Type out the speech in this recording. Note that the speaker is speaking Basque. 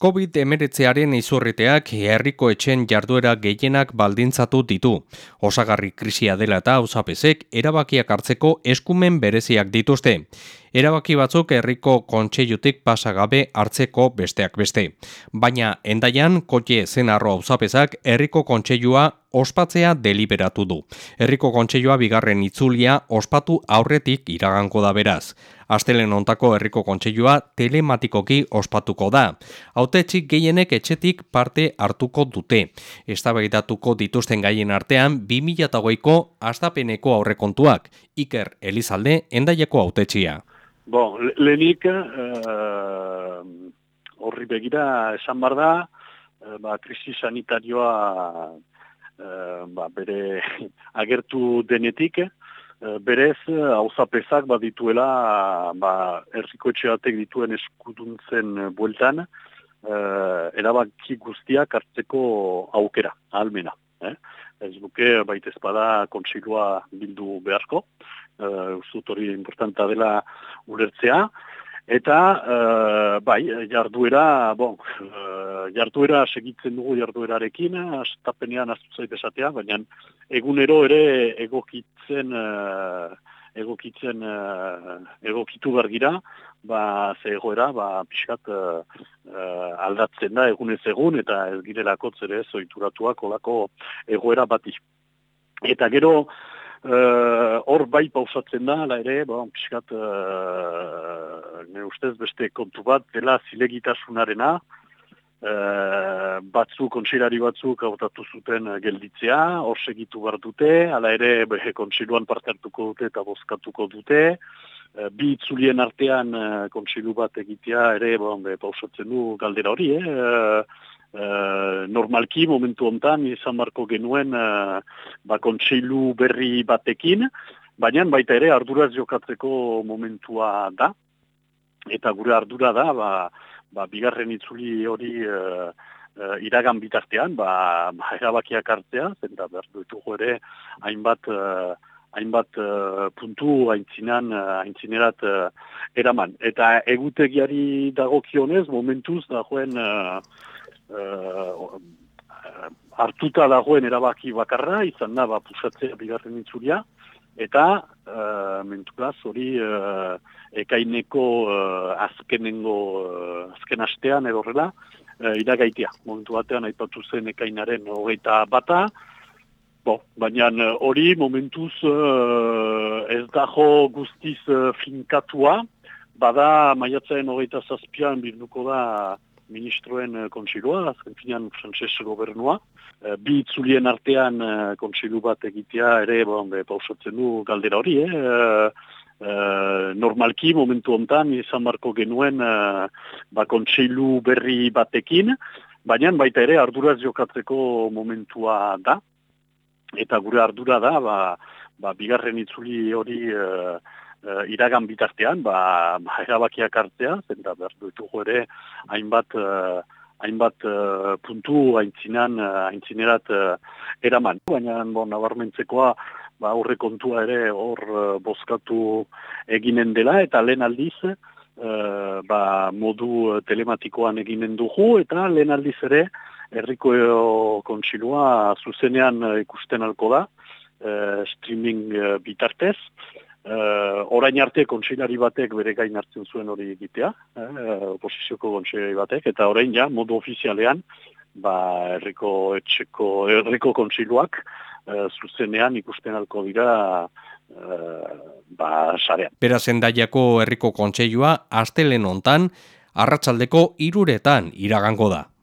COVID-19aren izurriteak herriko etxen jarduera gehienak baldintzatu ditu. Osagarri krisia dela eta hausapesek erabakiak hartzeko eskumen bereziak dituzte. Erabaki batzuk herriko kontseilutik pasagabe hartzeko besteak beste. Baina endaian kotxe zenarro hausapezak herriko kontseilua ospatzea deliberatu du. Herriko kontseilua bigarren itzulia ospatu aurretik iraganko da beraz. Astelen ontako herriko kontseilua telematikoki ospatuko da. Hautetxik gehienek etxetik parte hartuko dute. Eztabaidatuko dituzten gaien artean 2008ko astapeneko aurrekontuak. Iker Elizalde endaieko hautetxia. Bon, lehenik uh, horri begira esan bar da, uh, ba, krisi sanitarioa uh, ba, bere agertu denetik, uh, berez hauzapezak uh, badituela ba, erriko etxeatek dituen eskuduntzen bueltan, uh, erabaki guztiak hartzeko aukera, almena. Eh? Ez duke baita ezpada kontsilua bildu beharko, uh, ustut hori importanta dela ulertzea, eta uh, bai, jarduera, bon, uh, jarduera segitzen dugu jarduerarekin, astapenean astu zait esatea, baina egunero ere egokitzen... Uh, egokitzen uh, egokitu bergira, ba, ze egoera, ba, pixkat uh, aldatzen da egunez egun, eta ez girelako zere zoituratuak olako egoera bati. Eta gero, hor bai pausatzen da, ala ere, ba, pixkat, uh, ne ustez beste kontu bat, dela zilegitasunarena, Uh, batzuk, kontsilari batzuk hautatu zuten gelditzea, hor segitu behar dute, ala ere behe kontsiluan parte hartuko dute eta bozkatuko dute, uh, bi itzulien artean uh, kontsilu bat egitea ere bon, be, pausatzen du galdera hori, eh? uh, normalki momentu hontan izan marko genuen uh, ba, kontsilu berri batekin, baina baita ere arduraz jokatzeko momentua da, eta gure ardura da, ba, ba, bigarren itzuli hori uh, uh, iragan bitartean, ba, ba erabakiak hartzea, zenta behar dutugu ere hainbat, uh, hainbat uh, puntu haintzinan, haintzinerat uh, eraman. Eta egutegiari dagokionez, momentuz dagoen uh, uh, hartuta dagoen erabaki bakarra, izan da, ba, pusatzea bigarren itzulia, eta uh, menturaz hori uh, ekaineko uh, azkenengo uh, azken astean edo horrela uh, iragaitia. Momentu batean aipatu zen ekainaren hogeita bata, Bo, baina hori momentuz uh, ez dago guztiz uh, finkatua, bada maiatzen hogeita zazpian bilduko da ministroen uh, kontsilua, azken finean frantzes gobernua. Uh, bi itzulien artean uh, kontsilu bat egitea ere, bon, be, pausatzen du galdera hori, eh? Normalki momentu hontan izan barko genuen ba, kontsilu berri batekin, baina baita ere arduraz jokatzeko momentua da, eta gure ardura da, ba, ba, bigarren itzuli hori uh, iragan bitartean, ba, ba erabakiak hartzea, zenta behar dutugu ere hainbat, uh, hainbat uh, puntu haintzinan, uh, haintzinerat uh, eraman. Baina, bon, nabarmentzekoa, ba, horre kontua ere hor uh, bozkatu eginen dela, eta lehen aldiz, uh, ba, modu telematikoan eginen dugu, eta lehen aldiz ere, herriko kontsilua zuzenean ikusten alko da, streaming bitartez, Uh, orain arte kontsilari batek bere gain hartzen zuen hori egitea, eh, oposizioko kontsilari batek, eta orain ja, modu ofizialean, ba, erriko etxeko, erriko kontsiluak, uh, zuzenean ikusten alko dira, uh, ba, sarean. Beraz, endaiako herriko kontseilua, astelen ontan, arratsaldeko iruretan iragango da.